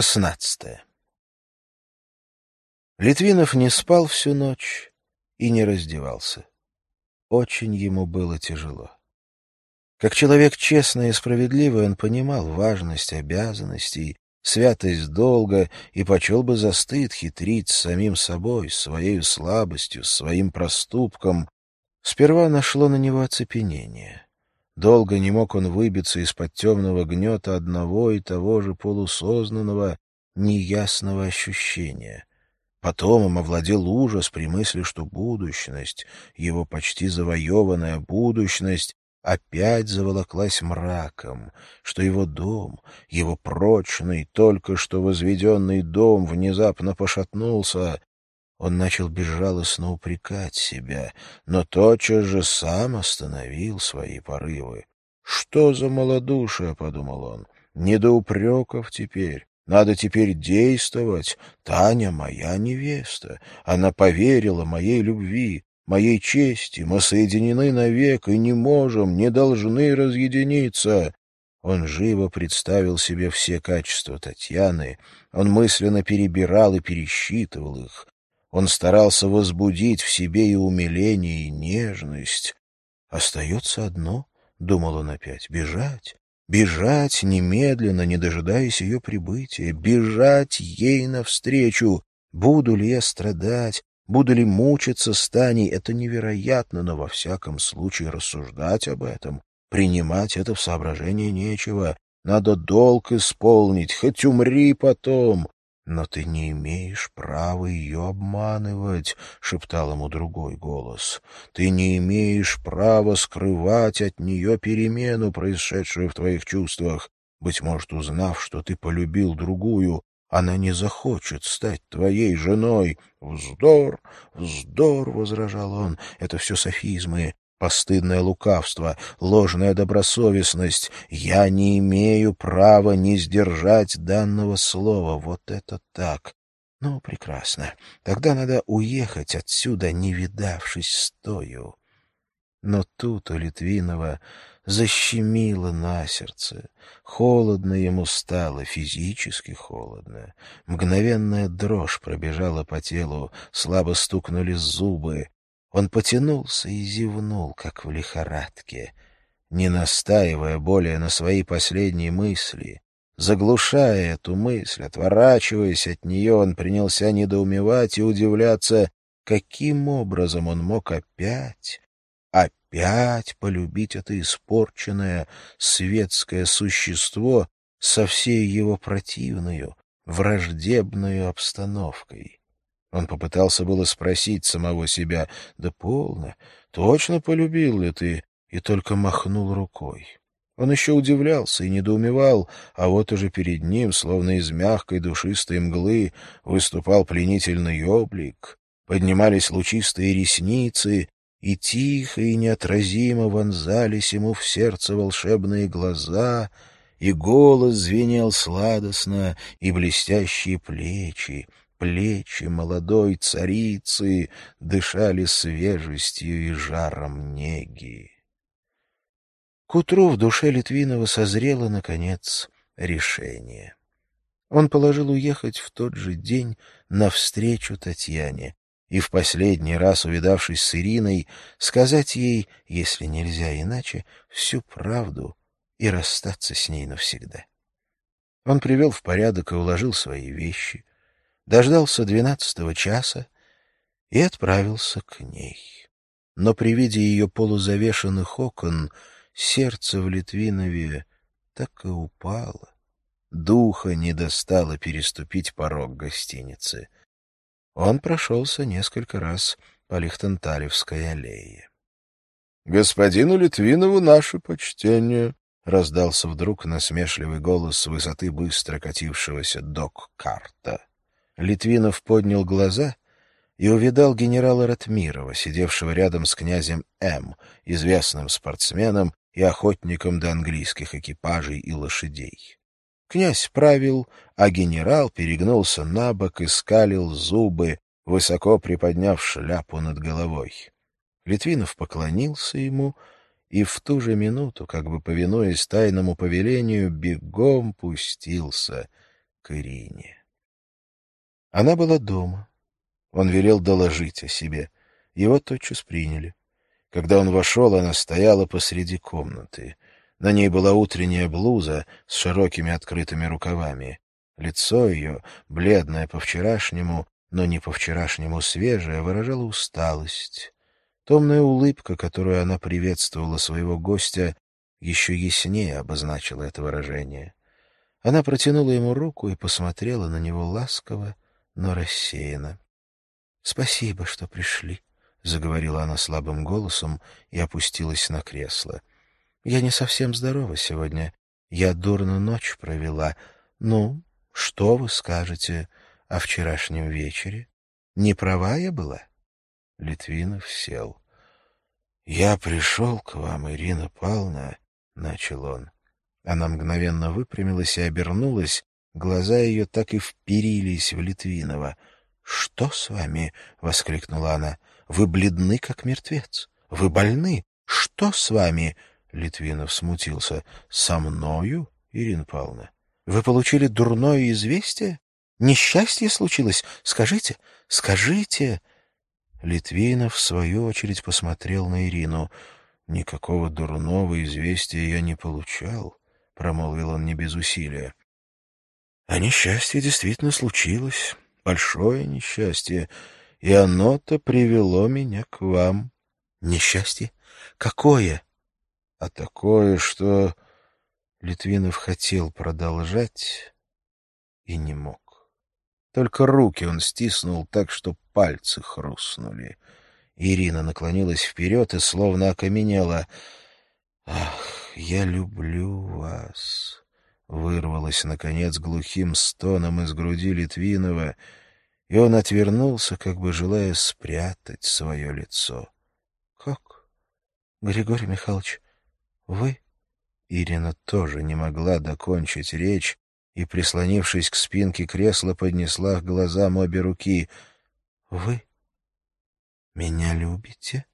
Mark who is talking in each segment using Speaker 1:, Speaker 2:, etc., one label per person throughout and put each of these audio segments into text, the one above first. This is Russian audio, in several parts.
Speaker 1: Шестнадцатое. Литвинов не спал всю ночь и не раздевался. Очень ему было тяжело. Как человек честный и справедливый, он понимал важность обязанностей, святость долга и почел бы за стыд хитрить с самим собой, своей слабостью, своим проступком. Сперва нашло на него оцепенение. Долго не мог он выбиться из-под темного гнета одного и того же полусознанного, неясного ощущения. Потом им овладел ужас при мысли, что будущность, его почти завоеванная будущность, опять заволоклась мраком, что его дом, его прочный, только что возведенный дом внезапно пошатнулся. Он начал безжалостно упрекать себя, но тотчас же сам остановил свои порывы. «Что за малодушие?» — подумал он. «Не до упреков теперь. Надо теперь действовать. Таня моя невеста. Она поверила моей любви моей чести, мы соединены навек и не можем, не должны разъединиться. Он живо представил себе все качества Татьяны, он мысленно перебирал и пересчитывал их. Он старался возбудить в себе и умиление, и нежность. «Остается одно», — думал он опять, — «бежать». Бежать немедленно, не дожидаясь ее прибытия, бежать ей навстречу. Буду ли я страдать, Буду ли мучиться с Таней, это невероятно, но во всяком случае рассуждать об этом, принимать это в соображение нечего. Надо долг исполнить, хоть умри потом. Но ты не имеешь права ее обманывать, — шептал ему другой голос. Ты не имеешь права скрывать от нее перемену, происшедшую в твоих чувствах. Быть может, узнав, что ты полюбил другую, она не захочет стать твоей женой. Вздор, вздор, — возражал он, — это все софизмы, постыдное лукавство, ложная добросовестность. Я не имею права не сдержать данного слова. Вот это так. Ну, прекрасно. Тогда надо уехать отсюда, не видавшись стою. Но тут у Литвинова защемило на сердце. Холодно ему стало, физически холодно. Мгновенная дрожь пробежала по телу, слабо стукнули зубы. Он потянулся и зевнул, как в лихорадке, не настаивая более на свои последние мысли. Заглушая эту мысль, отворачиваясь от нее, он принялся недоумевать и удивляться, каким образом он мог опять опять полюбить это испорченное светское существо со всей его противную, враждебную обстановкой. Он попытался было спросить самого себя, да полно, точно полюбил ли ты, и только махнул рукой. Он еще удивлялся и недоумевал, а вот уже перед ним, словно из мягкой душистой мглы, выступал пленительный облик, поднимались лучистые ресницы, и тихо и неотразимо вонзались ему в сердце волшебные глаза, и голос звенел сладостно, и блестящие плечи, плечи молодой царицы дышали свежестью и жаром неги. К утру в душе Литвинова созрело, наконец, решение. Он положил уехать в тот же день навстречу Татьяне, и в последний раз, увидавшись с Ириной, сказать ей, если нельзя иначе, всю правду и расстаться с ней навсегда. Он привел в порядок и уложил свои вещи, дождался двенадцатого часа и отправился к ней. Но при виде ее полузавешенных окон сердце в Литвинове так и упало. Духа не достало переступить порог гостиницы — он прошелся несколько раз по Лихтенталевской аллее. — Господину Литвинову наше почтение! — раздался вдруг насмешливый голос с высоты быстро катившегося док-карта. Литвинов поднял глаза и увидал генерала Ратмирова, сидевшего рядом с князем М., известным спортсменом и охотником до английских экипажей и лошадей. Князь правил, а генерал перегнулся на бок и скалил зубы, высоко приподняв шляпу над головой. Литвинов поклонился ему и в ту же минуту, как бы повинуясь тайному повелению, бегом пустился к Ирине. Она была дома. Он велел доложить о себе. Его тотчас приняли. Когда он вошел, она стояла посреди комнаты. На ней была утренняя блуза с широкими открытыми рукавами. Лицо ее, бледное по-вчерашнему, но не по-вчерашнему свежее, выражало усталость. Томная улыбка, которую она приветствовала своего гостя, еще яснее обозначила это выражение. Она протянула ему руку и посмотрела на него ласково, но рассеянно. — Спасибо, что пришли, — заговорила она слабым голосом и опустилась на кресло. — Я не совсем здорова сегодня. Я дурно ночь провела. Ну, что вы скажете о вчерашнем вечере? Не права я была? Литвинов сел. — Я пришел к вам, Ирина Павловна, — начал он. Она мгновенно выпрямилась и обернулась, глаза ее так и вперились в Литвинова. — Что с вами? — воскликнула она. — Вы бледны, как мертвец. Вы больны. Что с вами? Литвинов смутился. — Со мною, Ирина Павловна? Вы получили дурное известие? Несчастье случилось? Скажите, скажите. Литвинов, в свою очередь, посмотрел на Ирину. Никакого дурного известия я не получал промолвил он не без усилия. А несчастье действительно случилось, большое несчастье, и оно-то привело меня к вам. Несчастье? Какое? А такое, что Литвинов хотел продолжать и не мог. Только руки он стиснул так, что пальцы хрустнули. Ирина наклонилась вперед и словно окаменела. «Ах, я люблю вас!» Вырвалось, наконец, глухим стоном из груди Литвинова, и он отвернулся, как бы желая спрятать свое лицо. «Как? Григорий Михайлович, вы?» Ирина тоже не могла докончить речь и, прислонившись к спинке кресла, поднесла к глазам обе руки. «Вы меня любите?»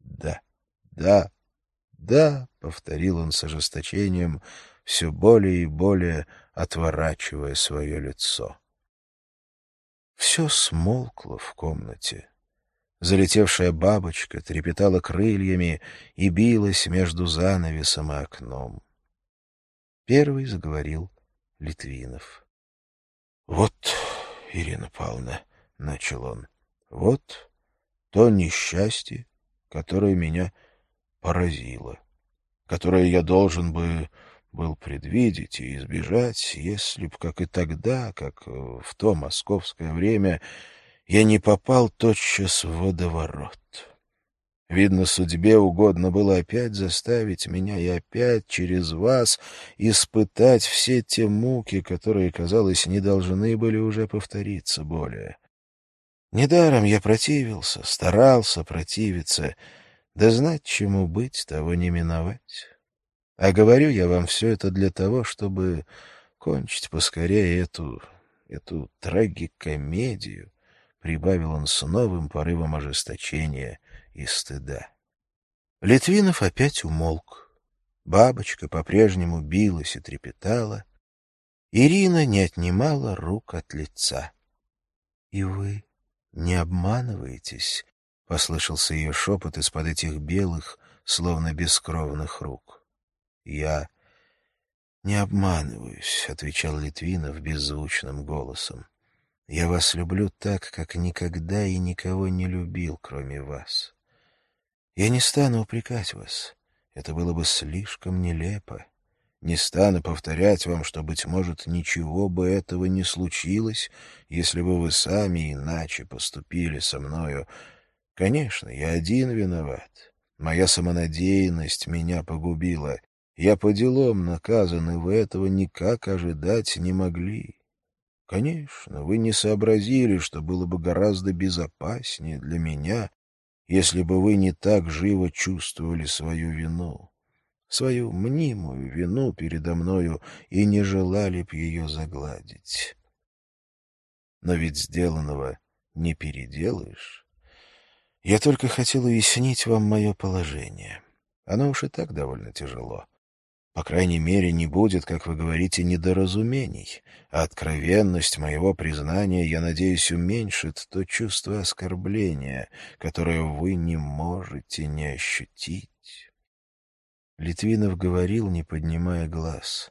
Speaker 1: «Да, да, да», — повторил он с ожесточением, все более и более отворачивая свое лицо. Все смолкло в комнате. Залетевшая бабочка трепетала крыльями и билась между занавесом и окном. Первый заговорил Литвинов. — Вот, Ирина Павловна, — начал он, — вот то несчастье, которое меня поразило, которое я должен бы был предвидеть и избежать, если б, как и тогда, как в то московское время, я не попал тотчас в водоворот. Видно, судьбе угодно было опять заставить меня и опять через вас испытать все те муки, которые, казалось, не должны были уже повториться более. Недаром я противился, старался противиться — да знать, чему быть, того не миновать. А говорю я вам все это для того, чтобы кончить поскорее эту, эту трагикомедию, прибавил он с новым порывом ожесточения и стыда. Литвинов опять умолк. Бабочка по-прежнему билась и трепетала. Ирина не отнимала рук от лица. — И вы не обманываетесь? — послышался ее шепот из-под этих белых, словно бескровных рук. — Я не обманываюсь, — отвечал Литвинов беззвучным голосом. — Я вас люблю так, как никогда и никого не любил, кроме вас. Я не стану упрекать вас. Это было бы слишком нелепо. Не стану повторять вам, что, быть может, ничего бы этого не случилось, если бы вы сами иначе поступили со мною, Конечно, я один виноват. Моя самонадеянность меня погубила. Я по делам наказан, и вы этого никак ожидать не могли. Конечно, вы не сообразили, что было бы гораздо безопаснее для меня, если бы вы не так живо чувствовали свою вину, свою мнимую вину передо мною и не желали б ее загладить. Но ведь сделанного не переделаешь. Я только хотел уяснить вам мое положение. Оно уж и так довольно тяжело. По крайней мере, не будет, как вы говорите, недоразумений. А откровенность моего признания, я надеюсь, уменьшит то чувство оскорбления, которое вы не можете не ощутить. Литвинов говорил, не поднимая глаз.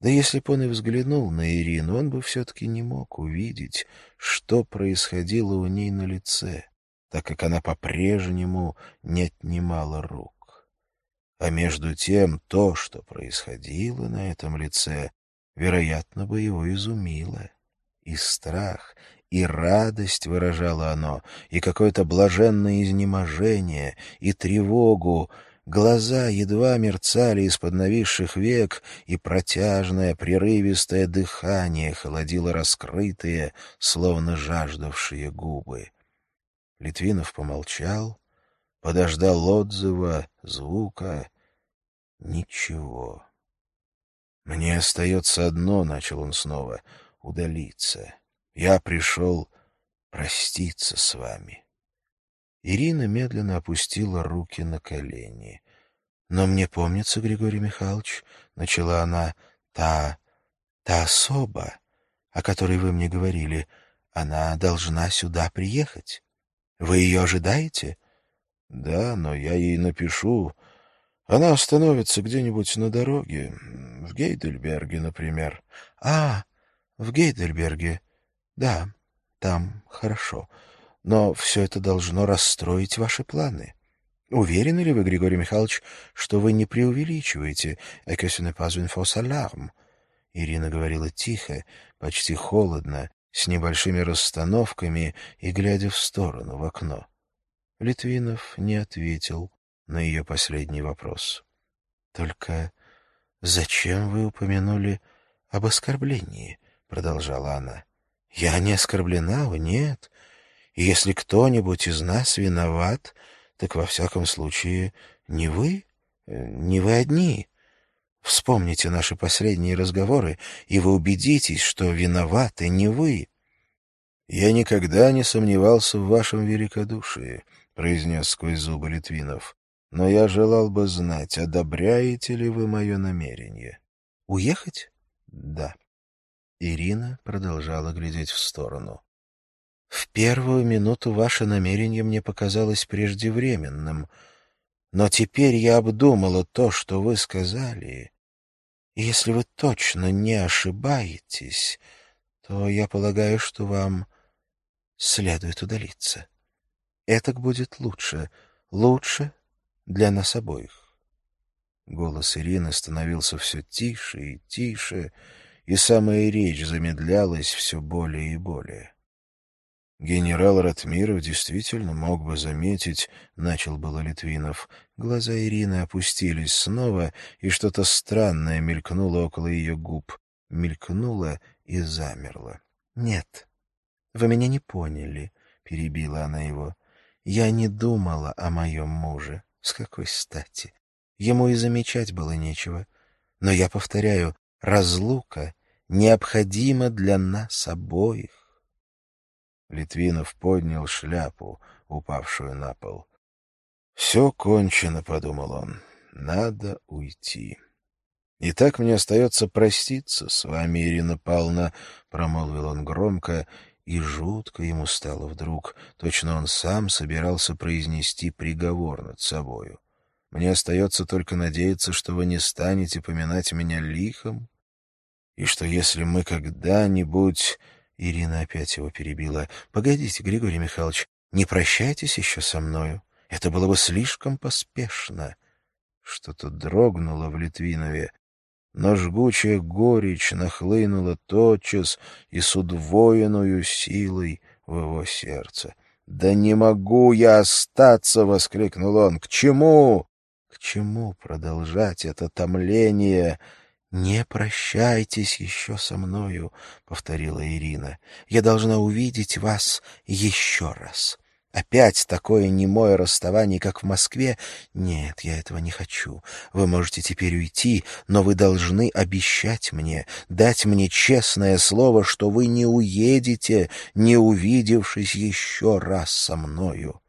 Speaker 1: Да если бы он и взглянул на Ирину, он бы все-таки не мог увидеть, что происходило у ней на лице, так как она по-прежнему не отнимала рук. А между тем то, что происходило на этом лице, вероятно, бы его изумило. И страх, и радость выражало оно, и какое-то блаженное изнеможение, и тревогу. Глаза едва мерцали из-под нависших век, и протяжное, прерывистое дыхание холодило раскрытые, словно жаждавшие губы. Литвинов помолчал, подождал отзыва, звука. Ничего. «Мне остается одно», — начал он снова, — «удалиться. Я пришел проститься с вами». Ирина медленно опустила руки на колени. «Но мне помнится, Григорий Михайлович, — начала она, — та... та особа, о которой вы мне говорили, она должна сюда приехать. Вы ее ожидаете?» Да, но я ей напишу. Она остановится где-нибудь на дороге, в Гейдельберге, например. А, в Гейдельберге. Да, там хорошо. Но все это должно расстроить ваши планы. Уверены ли вы, Григорий Михайлович, что вы не преувеличиваете «et que ce n'est pas une fausse alarme»? Ирина говорила тихо, почти холодно, с небольшими расстановками и глядя в сторону, в окно. Литвинов не ответил на ее последний вопрос. — Только зачем вы упомянули об оскорблении? — продолжала она. — Я не оскорблена, о нет. И если кто-нибудь из нас виноват, так во всяком случае не вы, э, не вы одни. Вспомните наши последние разговоры, и вы убедитесь, что виноваты не вы. Я никогда не сомневался в вашем великодушии, произнес сквозь зубы Литвинов. «Но я желал бы знать, одобряете ли вы мое намерение?» «Уехать?» «Да». Ирина продолжала глядеть в сторону. «В первую минуту ваше намерение мне показалось преждевременным, но теперь я обдумала то, что вы сказали, если вы точно не ошибаетесь, то я полагаю, что вам следует удалиться». Этак будет лучше, лучше для нас обоих. Голос Ирины становился все тише и тише, и самая речь замедлялась все более и более. Генерал Ратмиров действительно мог бы заметить, — начал было Литвинов. Глаза Ирины опустились снова, и что-то странное мелькнуло около ее губ. Мелькнуло и замерло. — Нет, вы меня не поняли, — перебила она его. Я не думала о моем муже. С какой стати? Ему и замечать было нечего. Но я повторяю, разлука необходима для нас обоих. Литвинов поднял шляпу, упавшую на пол. «Все кончено», — подумал он. «Надо уйти». «И так мне остается проститься с вами, Ирина Павловна», — промолвил он громко и жутко ему стало вдруг. Точно он сам собирался произнести приговор над собою. Мне остается только надеяться, что вы не станете поминать меня лихом, и что если мы когда-нибудь... Ирина опять его перебила. — Погодите, Григорий Михайлович, не прощайтесь еще со мною. Это было бы слишком поспешно. Что-то дрогнуло в Литвинове но жгучая горечь нахлынула тотчас и с удвоенную силой в его сердце. «Да не могу я остаться!» — воскликнул он. «К чему?» «К чему продолжать это томление?» «Не прощайтесь еще со мною», — повторила Ирина. «Я должна увидеть вас еще раз. Опять такое немое расставание, как в Москве? Нет, я этого не хочу. Вы можете теперь уйти, но вы должны обещать мне, дать мне честное слово, что вы не уедете, не увидевшись еще раз со мною.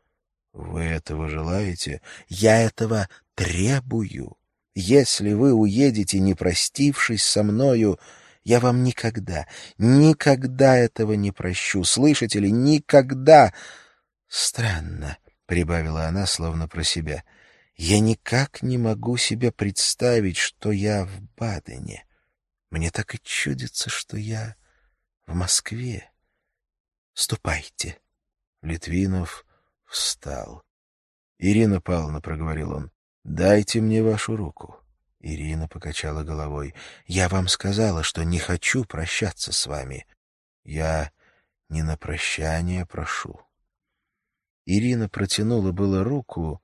Speaker 1: Вы этого желаете? Я этого требую. Если вы уедете, не простившись со мною, я вам никогда, никогда этого не прощу. Слышите ли, никогда. Странно, — прибавила она, словно про себя. Я никак не могу себе представить, что я в Бадене. Мне так и чудится, что я в Москве. Ступайте. Литвинов встал. — Ирина Павловна, — проговорил он, — дайте мне вашу руку. Ирина покачала головой. — Я вам сказала, что не хочу прощаться с вами. Я не на прощание прошу. Ирина протянула было руку,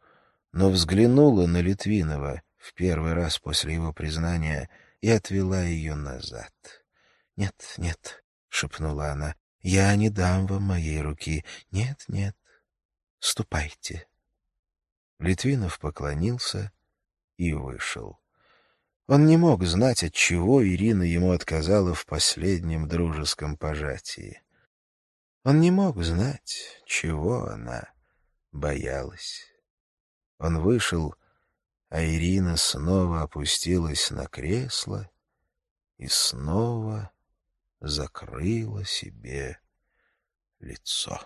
Speaker 1: но взглянула на Литвинова в первый раз после его признания и отвела ее назад. — Нет, нет, — шепнула она, — я не дам вам моей руки. Нет, нет, ступайте. Литвинов поклонился и вышел. Он не мог знать, от чего Ирина ему отказала в последнем дружеском пожатии. Он не мог знать, чего она боялась. Он вышел, а Ирина снова опустилась на кресло и снова закрыла себе лицо.